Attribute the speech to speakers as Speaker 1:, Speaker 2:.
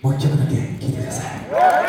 Speaker 1: もう一曲だけ聴いてください。